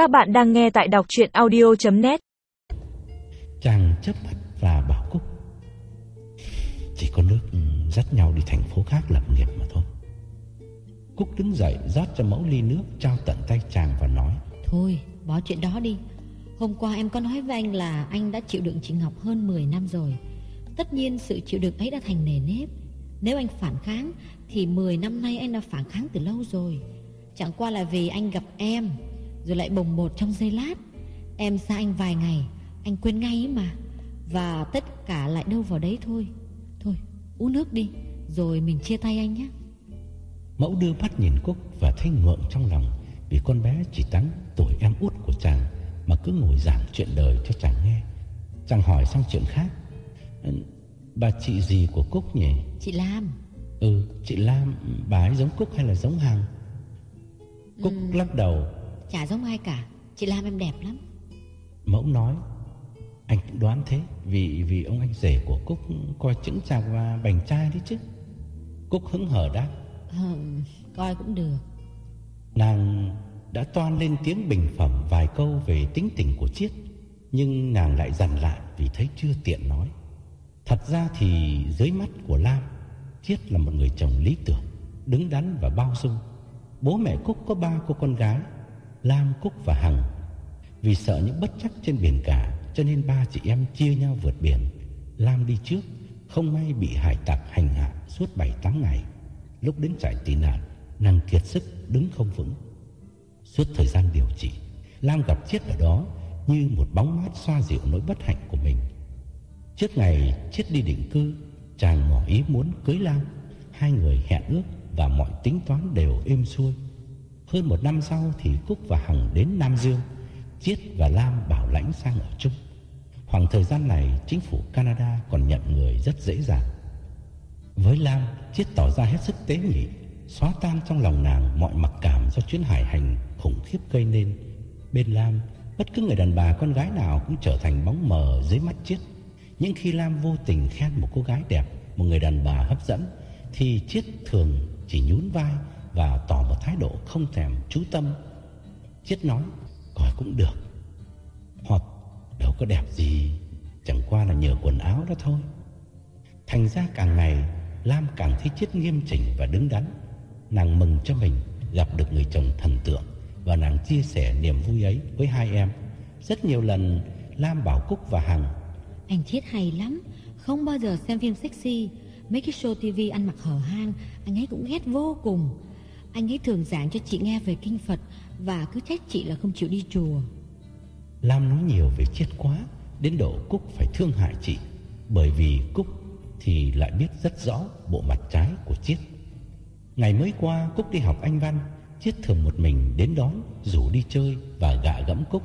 Các bạn đang nghe tại đọc chuyện audio.net Chàng chớp mắt và bảo Cúc. Chỉ có nước dắt nhau đi thành phố khác lập nghiệp mà thôi. Cúc đứng dậy rót cho mẫu ly nước Trao tận tay chàng và nói. Thôi bỏ chuyện đó đi. Hôm qua em có nói với anh là anh đã chịu đựng chị Ngọc hơn 10 năm rồi. Tất nhiên sự chịu đựng ấy đã thành nề nếp. Nếu anh phản kháng Thì 10 năm nay anh đã phản kháng từ lâu rồi. Chẳng qua là vì anh gặp em Rồi lại bồng bột trong giây lát. Em xa anh vài ngày Anh quên ngay ấy mà. Và tất cả lại đâu vào đấy thôi. Thôi uống nước đi Rồi mình chia tay anh nhé. Mẫu đưa mắt nhìn Cúc và thấy ngượng trong lòng Vì con bé chỉ tán tuổi em út của chàng Mà cứ ngồi giảng chuyện đời cho chàng nghe. Chàng hỏi xong chuyện khác. "Ừ, Bà chị gì của Cúc nhỉ? Chị Lam. Ừ, chị Lam, bà ấy giống Cúc hay là giống Hằng? Cúc lắc đầu Chả giống ai cả. Chị Lam em đẹp lắm. Mẫu nói Anh cũng đoán thế Vì vì ông anh rể của Cúc Coi chững chạc và bành trai đấy chứ. Cúc hứng hở đáp. Hừm, Coi cũng được. Nàng đã toan lên tiếng bình phẩm Vài câu về tính tình của Chiết Nhưng nàng lại dằn lại Vì thấy chưa tiện nói. Thật ra thì dưới mắt của Lam Chiết là một người chồng lý tưởng Đứng đắn và bao dung. Bố mẹ Cúc có ba cô con gái Lam, Cúc và Hằng. Vì sợ những bất chắc trên biển cả Cho nên ba chị em chia nhau vượt biển. Lam đi trước Không may bị hải tặc hành hạ Suốt 7-8 ngày. Lúc đến trại tị nạn Nàng kiệt sức đứng không vững. Suốt thời gian điều trị Lam gặp Chiết ở đó Như một bóng mát xoa dịu nỗi bất hạnh của mình. Trước ngày Chiết đi định cư Chàng ngỏ ý muốn cưới Lam. Hai người hẹn ước Và mọi tính toán đều êm xuôi. Hơn một năm sau thì Cúc và Hằng đến Nam Dương, Chiết và Lam bảo lãnh sang ở chung. Khoảng thời gian này, Chính phủ Canada còn nhận người rất dễ dàng. Với Lam, Chiết tỏ ra hết sức tế nhị, Xóa tan trong lòng nàng mọi mặc cảm Do chuyến hải hành khủng khiếp gây nên. Bên Lam, Bất cứ người đàn bà con gái nào Cũng trở thành bóng mờ dưới mắt Chiết. Nhưng khi Lam vô tình khen một cô gái đẹp, Một người đàn bà hấp dẫn, Thì Chiết thường chỉ nhún vai và tỏ một thái độ không thèm chú tâm Chiết nói Coi cũng được. Hoặc, đâu có đẹp gì, Chẳng qua là nhờ quần áo đó thôi. Thành ra càng ngày, Lam càng thấy Chiết nghiêm chỉnh và đứng đắn. Nàng mừng cho mình Gặp được người chồng thần tượng Và nàng chia sẻ niềm vui ấy với hai em. Rất nhiều lần, Lam bảo Cúc và Hằng, Anh Chiết hay lắm, Không bao giờ xem phim sexy. Mấy cái show tivi ăn mặc hở hang, Anh ấy cũng ghét vô cùng. Anh ấy thường giảng cho chị nghe về kinh Phật Và cứ trách chị là không chịu đi chùa. Lam nói nhiều về Chiết quá, Đến độ Cúc phải thương hại chị. Bởi vì Cúc thì lại biết rất rõ bộ mặt trái của Chiết Ngày mới qua, Cúc đi học Anh Văn Chiết thường một mình đến đón, Rủ đi chơi và gạ gẫm Cúc.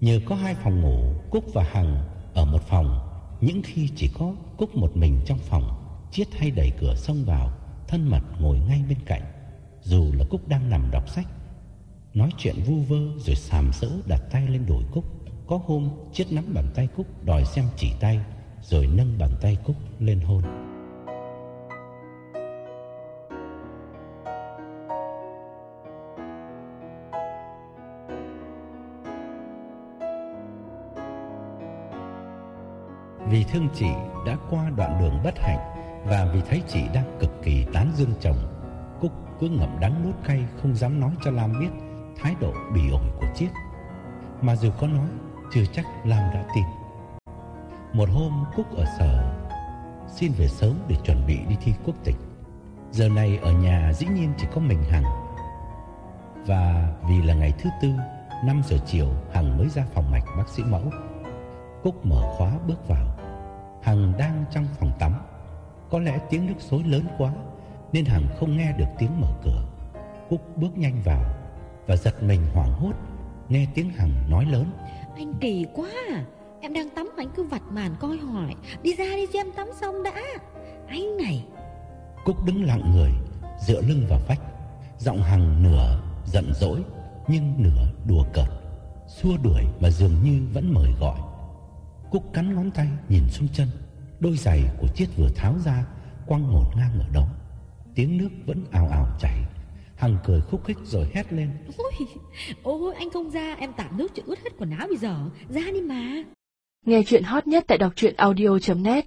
Nhờ có hai phòng ngủ, Cúc và Hằng ở một phòng. Những khi chỉ có Cúc một mình trong phòng Chiết hay đẩy cửa xông vào, Thân mật ngồi ngay bên cạnh. Dù là Cúc đang nằm đọc sách, Nói chuyện vu vơ rồi sàm sỡ đặt tay lên đùi Cúc, Có hôm chiếc nắm bàn tay Cúc đòi xem chỉ tay, Rồi nâng bàn tay Cúc lên hôn. Vì thương chị đã qua đoạn đường bất hạnh Và vì thấy chị đang cực kỳ tán dương chồng cứ ngậm đắng nuốt cay Không dám nói cho Lam biết Thái độ bỉ ổi của Chiết. Mà dù có nói, Chưa chắc Lam đã tin. Một hôm, Cúc ở sở, Xin về sớm để chuẩn bị đi thi quốc tịch. Giờ này ở nhà dĩ nhiên chỉ có mình Hằng. Và vì là ngày thứ tư 5 giờ chiều, Hằng mới ra phòng mạch bác sĩ mẫu. Cúc mở khóa bước vào. Hằng đang trong phòng tắm. Có lẽ tiếng nước xối lớn quá nên Hằng không nghe được tiếng mở cửa. Cúc bước nhanh vào Và giật mình hoảng hốt Nghe tiếng Hằng nói lớn. Anh kỳ quá à Em đang tắm mà anh cứ vặt màn coi hỏi. Đi ra đi cho em tắm xong đã. Anh này. Cúc đứng lặng người Dựa lưng vào vách. Giọng Hằng nửa giận dỗi Nhưng nửa đùa cợt. Xua đuổi mà dường như vẫn mời gọi. Cúc cắn ngón tay nhìn xuống chân. Đôi giày của Chiết vừa tháo ra Quăng ngổn ngang ở đó Tiếng nước vẫn ào ào chảy. Hằng cười khúc khích rồi hét lên. Ôi, ôi anh không ra Em tạt nước cho ướt hết quần áo bây giờ. Ra đi mà. Nghe chuyện hot nhất tại đọc truyện audio.net